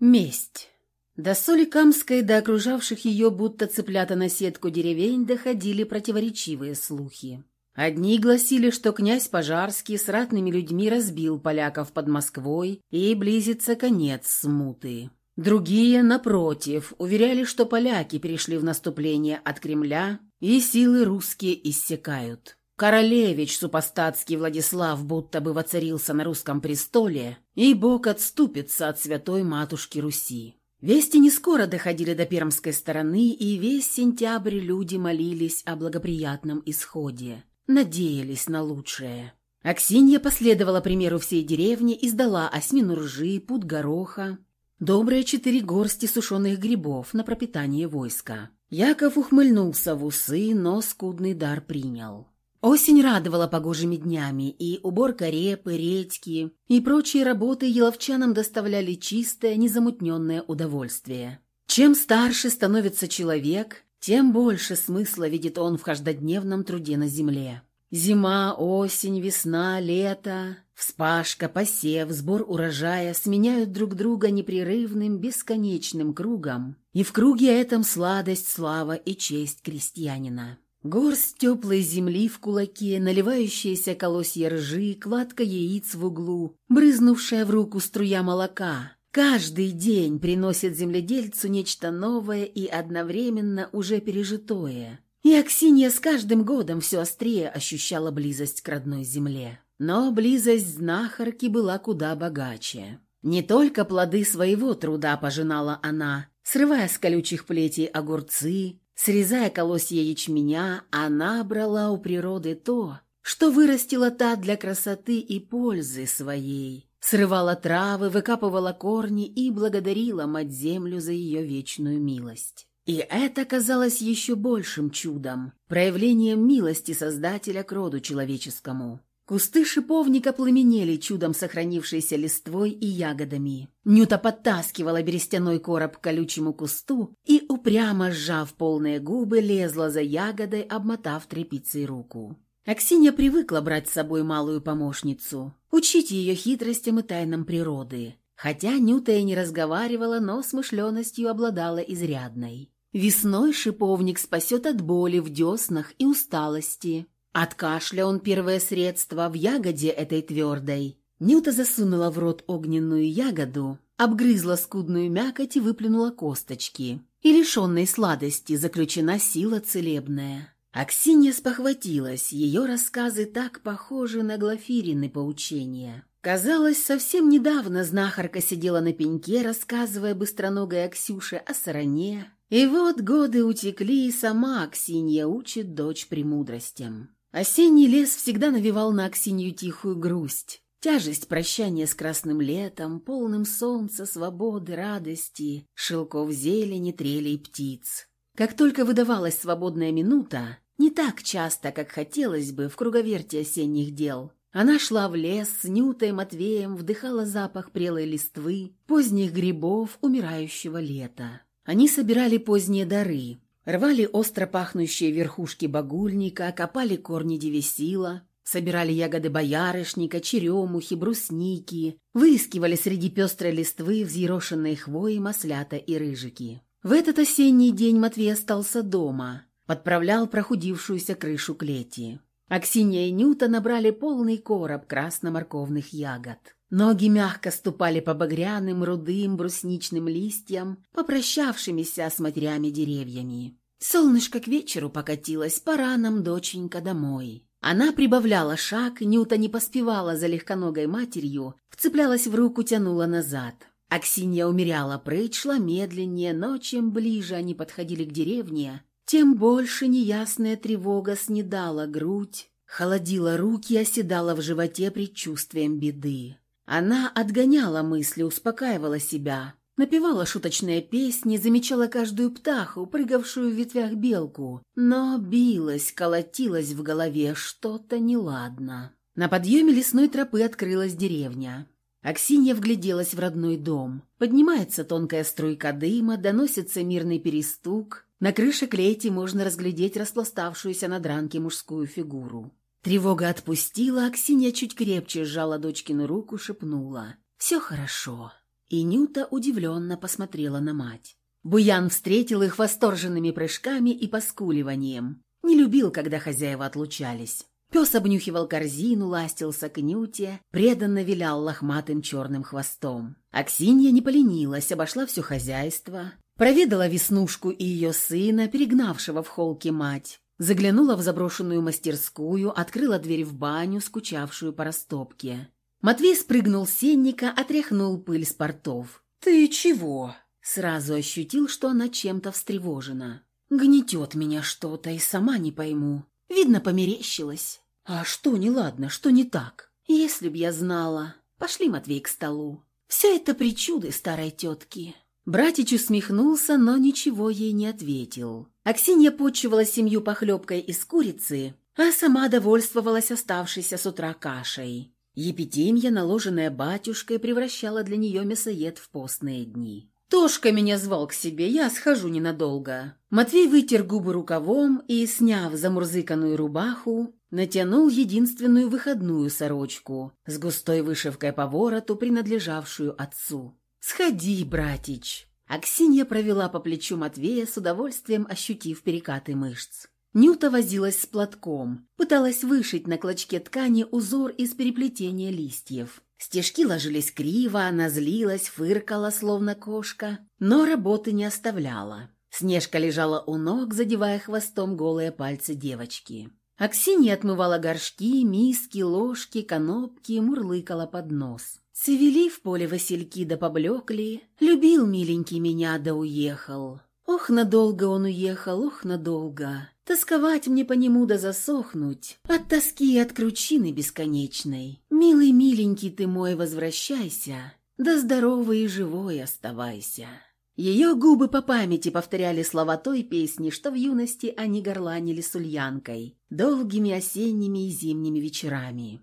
Месть. До Соликамской, до окружавших ее будто цыплята на сетку деревень доходили противоречивые слухи. Одни гласили, что князь Пожарский с ратными людьми разбил поляков под Москвой и близится конец смуты. Другие, напротив, уверяли, что поляки перешли в наступление от Кремля и силы русские иссякают. Королевич супостатский Владислав будто бы воцарился на русском престоле, и Бог отступится от святой матушки Руси. Вести не скоро доходили до пермской стороны, и весь сентябрь люди молились о благоприятном исходе, надеялись на лучшее. Аксинья последовала примеру всей деревни и сдала осьмину ржи, пуд гороха, добрые четыре горсти сушеных грибов на пропитание войска. Яков ухмыльнулся в усы, но скудный дар принял. Осень радовала погожими днями, и уборка репы, редьки и прочие работы еловчанам доставляли чистое, незамутненное удовольствие. Чем старше становится человек, тем больше смысла видит он в каждодневном труде на земле. Зима, осень, весна, лето, вспашка, посев, сбор урожая сменяют друг друга непрерывным, бесконечным кругом, и в круге этом сладость, слава и честь крестьянина. Горсть теплой земли в кулаке, наливающиеся колосья ржи, кладка яиц в углу, брызнувшая в руку струя молока. Каждый день приносит земледельцу нечто новое и одновременно уже пережитое. И Аксинья с каждым годом все острее ощущала близость к родной земле. Но близость знахарки была куда богаче. Не только плоды своего труда пожинала она, срывая с колючих плетей огурцы, Срезая колосья ячменя, она брала у природы то, что вырастила та для красоты и пользы своей. Срывала травы, выкапывала корни и благодарила мать-землю за ее вечную милость. И это казалось еще большим чудом, проявлением милости Создателя к роду человеческому. Кусты шиповника пламенели чудом сохранившейся листвой и ягодами. Нюта подтаскивала берестяной короб к колючему кусту и, упрямо сжав полные губы, лезла за ягодой, обмотав тряпицей руку. Аксинья привыкла брать с собой малую помощницу, учить ее хитростям и тайнам природы. Хотя Нюта и не разговаривала, но смышленностью обладала изрядной. Весной шиповник спасет от боли в деснах и усталости, от кашля он первое средство в ягоде этой твердой. Нюта засунула в рот огненную ягоду, обгрызла скудную мякоть и выплюнула косточки. И лишенной сладости заключена сила целебная. Аксинья спохватилась, ее рассказы так похожи на Глафирины поучения. Казалось, совсем недавно знахарка сидела на пеньке, рассказывая быстроногой Аксюше о сороне. И вот годы утекли, и сама Аксинья учит дочь премудростям. Осенний лес всегда навевал на Аксинью тихую грусть. Тяжесть прощания с красным летом, полным солнца, свободы, радости, шелков зелени, трелей птиц. Как только выдавалась свободная минута, не так часто, как хотелось бы в круговерте осенних дел, она шла в лес с Нютой Матвеем, вдыхала запах прелой листвы, поздних грибов умирающего лета. Они собирали поздние дары, Рвали остро пахнущие верхушки багульника, копали корни девесила, собирали ягоды боярышника, черемухи, брусники, выискивали среди пестрой листвы взъерошенные хвои, маслята и рыжики. В этот осенний день Матвей остался дома, подправлял прохудившуюся крышу клети. Аксинья и Нюта набрали полный короб красно-морковных ягод. Ноги мягко ступали по багряным, рудым, брусничным листьям, попрощавшимися с матерями деревьями. Солнышко к вечеру покатилось, пора нам, доченька, домой. Она прибавляла шаг, Нюта не поспевала за легконогой матерью, вцеплялась в руку, тянула назад. Аксинья умеряла прыть, шла медленнее, но чем ближе они подходили к деревне, тем больше неясная тревога снедала грудь, холодила руки, оседала в животе предчувствием беды. Она отгоняла мысли, успокаивала себя, напевала шуточные песни, замечала каждую птаху, прыгавшую в ветвях белку, но билась, колотилась в голове что-то неладно. На подъеме лесной тропы открылась деревня. Аксинья вгляделась в родной дом. Поднимается тонкая струйка дыма, доносится мирный перестук. На крыше клети можно разглядеть распластавшуюся на дранке мужскую фигуру. Тревога отпустила, Аксинья чуть крепче сжала дочкину руку, шепнула. «Все хорошо». И Нюта удивленно посмотрела на мать. Буян встретил их восторженными прыжками и поскуливанием. Не любил, когда хозяева отлучались. Пес обнюхивал корзину, ластился к Нюте, преданно вилял лохматым черным хвостом. Аксинья не поленилась, обошла все хозяйство, проведала Веснушку и ее сына, перегнавшего в холке мать, заглянула в заброшенную мастерскую, открыла дверь в баню, скучавшую по растопке. Матвей спрыгнул с сенника, отряхнул пыль с портов. «Ты чего?» Сразу ощутил, что она чем-то встревожена. «Гнетет меня что-то, и сама не пойму. Видно, померещилась. А что неладно, что не так? Если б я знала. Пошли, Матвей, к столу. Все это причуды старой тетки». Братич усмехнулся, но ничего ей не ответил. Аксинья почивала семью похлебкой из курицы, а сама довольствовалась оставшейся с утра кашей. Епитимья, наложенная батюшкой, превращала для нее мясоед в постные дни. «Тошка меня звал к себе, я схожу ненадолго». Матвей вытер губы рукавом и, сняв замурзыканную рубаху, натянул единственную выходную сорочку с густой вышивкой по вороту, принадлежавшую отцу. «Сходи, братич!» Аксинья провела по плечу Матвея с удовольствием, ощутив перекаты мышц. Нюта возилась с платком, пыталась вышить на клочке ткани узор из переплетения листьев. Стежки ложились криво, она злилась, фыркала, словно кошка, но работы не оставляла. Снежка лежала у ног, задевая хвостом голые пальцы девочки. Аксинья отмывала горшки, миски, ложки, конопки, мурлыкала под нос. Цвели в поле васильки да поблекли, любил миленький меня да уехал. Ох, надолго он уехал, ох, надолго. Тосковать мне по нему да засохнуть. От тоски и от кручины бесконечной. Милый, миленький ты мой, возвращайся. Да здоровый и живой оставайся. Ее губы по памяти повторяли слова той песни, что в юности они горланили с Ульянкой, долгими осенними и зимними вечерами.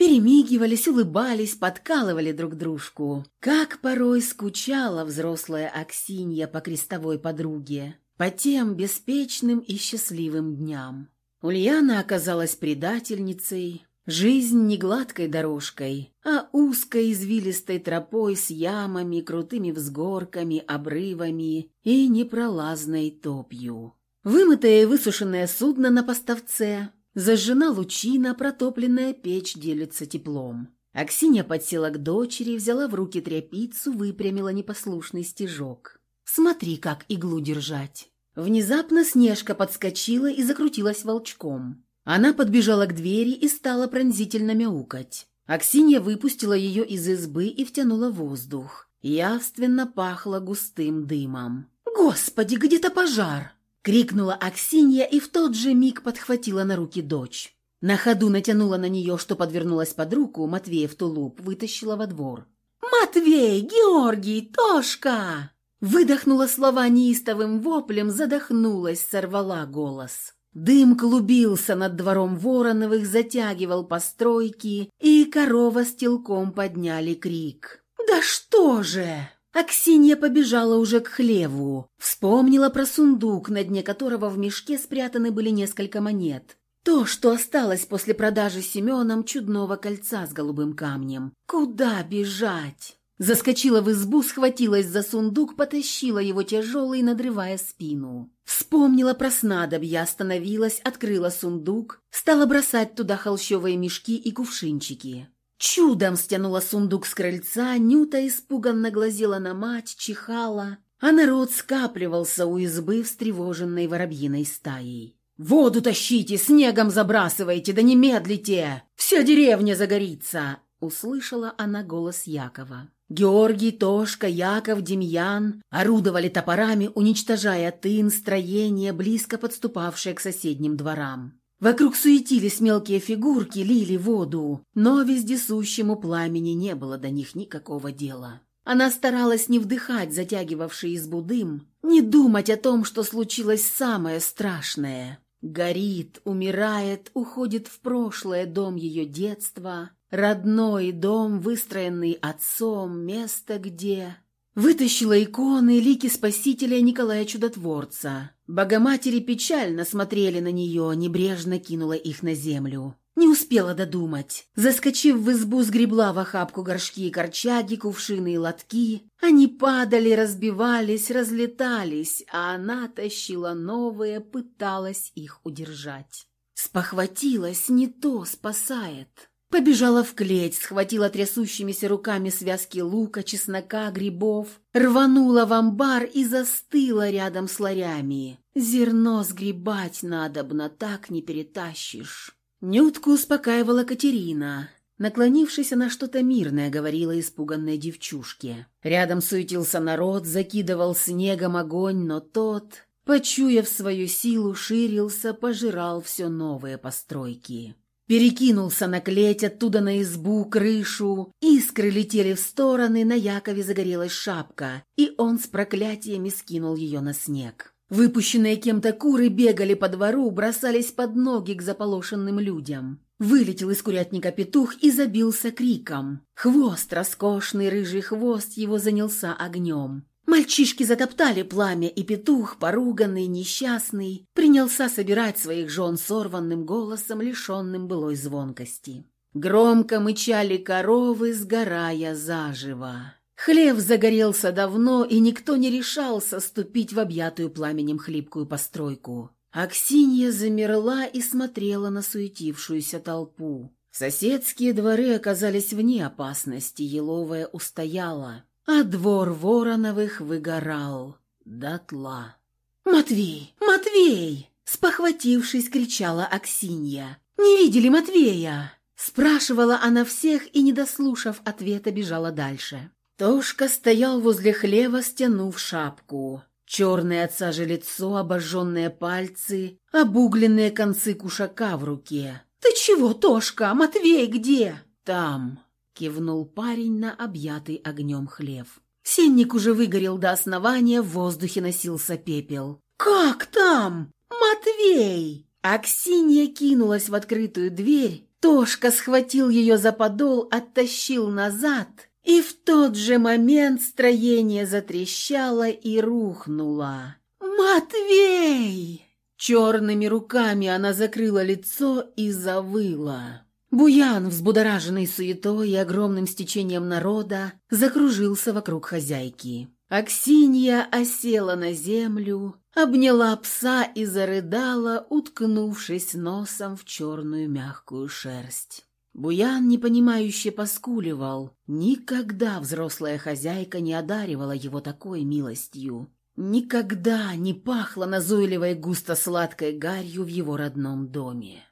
Перемигивались, улыбались, подкалывали друг дружку. Как порой скучала взрослая Аксинья по крестовой подруге, по тем беспечным и счастливым дням. Ульяна оказалась предательницей, жизнь не гладкой дорожкой, а узкой извилистой тропой с ямами, крутыми взгорками, обрывами и непролазной топью. Вымытое и высушенное судно на поставце – Зажжена лучина, протопленная печь делится теплом. Аксинья подсела к дочери, взяла в руки тряпицу, выпрямила непослушный стежок. «Смотри, как иглу держать». Внезапно Снежка подскочила и закрутилась волчком. Она подбежала к двери и стала пронзительно мяукать. Аксинья выпустила ее из избы и втянула воздух. Явственно пахло густым дымом. «Господи, где-то пожар!» Крикнула Аксинья и в тот же миг подхватила на руки дочь. На ходу натянула на нее, что подвернулась под руку, Матвеев тулуп, вытащила во двор. «Матвей! Георгий! Тошка!» Выдохнула слова неистовым воплем, задохнулась, сорвала голос. Дым клубился над двором Вороновых, затягивал постройки, и корова с телком подняли крик. «Да что же!» Аксинья побежала уже к хлеву, вспомнила про сундук, на дне которого в мешке спрятаны были несколько монет. То, что осталось после продажи Семеном чудного кольца с голубым камнем. Куда бежать? Заскочила в избу, схватилась за сундук, потащила его тяжелый, надрывая спину. Вспомнила про снадобья, остановилась, открыла сундук, стала бросать туда холщовые мешки и кувшинчики. Чудом стянула сундук с крыльца, Нюта испуганно глазела на мать, чихала, а народ скапливался у избы встревоженной воробьиной стаей. «Воду тащите, снегом забрасывайте, да не медлите! Вся деревня загорится!» Услышала она голос Якова. Георгий, Тошка, Яков, Демьян орудовали топорами, уничтожая тын, строение, близко подступавшее к соседним дворам. Вокруг суетились мелкие фигурки, лили воду, но вездесущему пламени не было до них никакого дела. Она старалась не вдыхать затягивавший избу дым, не думать о том, что случилось самое страшное. Горит, умирает, уходит в прошлое дом ее детства, родной дом, выстроенный отцом, место где... Вытащила иконы, лики Спасителя Николая Чудотворца. Богоматери печально смотрели на нее, небрежно кинула их на землю. Не успела додумать. Заскочив в избу, сгребла в охапку горшки и корчаги, кувшины и лотки. Они падали, разбивались, разлетались, а она тащила новые, пыталась их удержать. Спохватилась, не то спасает. Побежала в клеть, схватила трясущимися руками связки лука, чеснока, грибов, рванула в амбар и застыла рядом с ларями. Зерно сгребать надобно, так не перетащишь. Нютку успокаивала Катерина. Наклонившись, она что-то мирное говорила испуганной девчушке. Рядом суетился народ, закидывал снегом огонь, но тот, почуяв свою силу, ширился, пожирал все новые постройки. Перекинулся на клеть, оттуда на избу, крышу. Искры летели в стороны, на Якове загорелась шапка, и он с проклятиями скинул ее на снег. Выпущенные кем-то куры бегали по двору, бросались под ноги к заполошенным людям. Вылетел из курятника петух и забился криком. Хвост, роскошный рыжий хвост, его занялся огнем. Мальчишки затоптали пламя, и петух, поруганный, несчастный, принялся собирать своих жен сорванным голосом, лишенным былой звонкости. Громко мычали коровы, сгорая заживо. Хлев загорелся давно, и никто не решался ступить в объятую пламенем хлипкую постройку. Аксинья замерла и смотрела на суетившуюся толпу. Соседские дворы оказались вне опасности, еловая устояла а двор Вороновых выгорал дотла. «Матвей! Матвей!» Спохватившись, кричала Аксинья. «Не видели Матвея?» Спрашивала она всех и, не дослушав ответа, бежала дальше. Тошка стоял возле хлева, стянув шапку. Черное от сажи лицо, обожженные пальцы, обугленные концы кушака в руке. «Ты чего, Тошка? Матвей где?» «Там», кивнул парень на объятый огнем хлев. Сенник уже выгорел до основания, в воздухе носился пепел. «Как там? Матвей!» Аксинья кинулась в открытую дверь, Тошка схватил ее за подол, оттащил назад, и в тот же момент строение затрещало и рухнуло. «Матвей!» Черными руками она закрыла лицо и завыла. Буян, взбудораженный суетой и огромным стечением народа, закружился вокруг хозяйки. Аксинья осела на землю, обняла пса и зарыдала, уткнувшись носом в черную мягкую шерсть. Буян непонимающе поскуливал. Никогда взрослая хозяйка не одаривала его такой милостью. Никогда не пахло назойливой густо-сладкой гарью в его родном доме.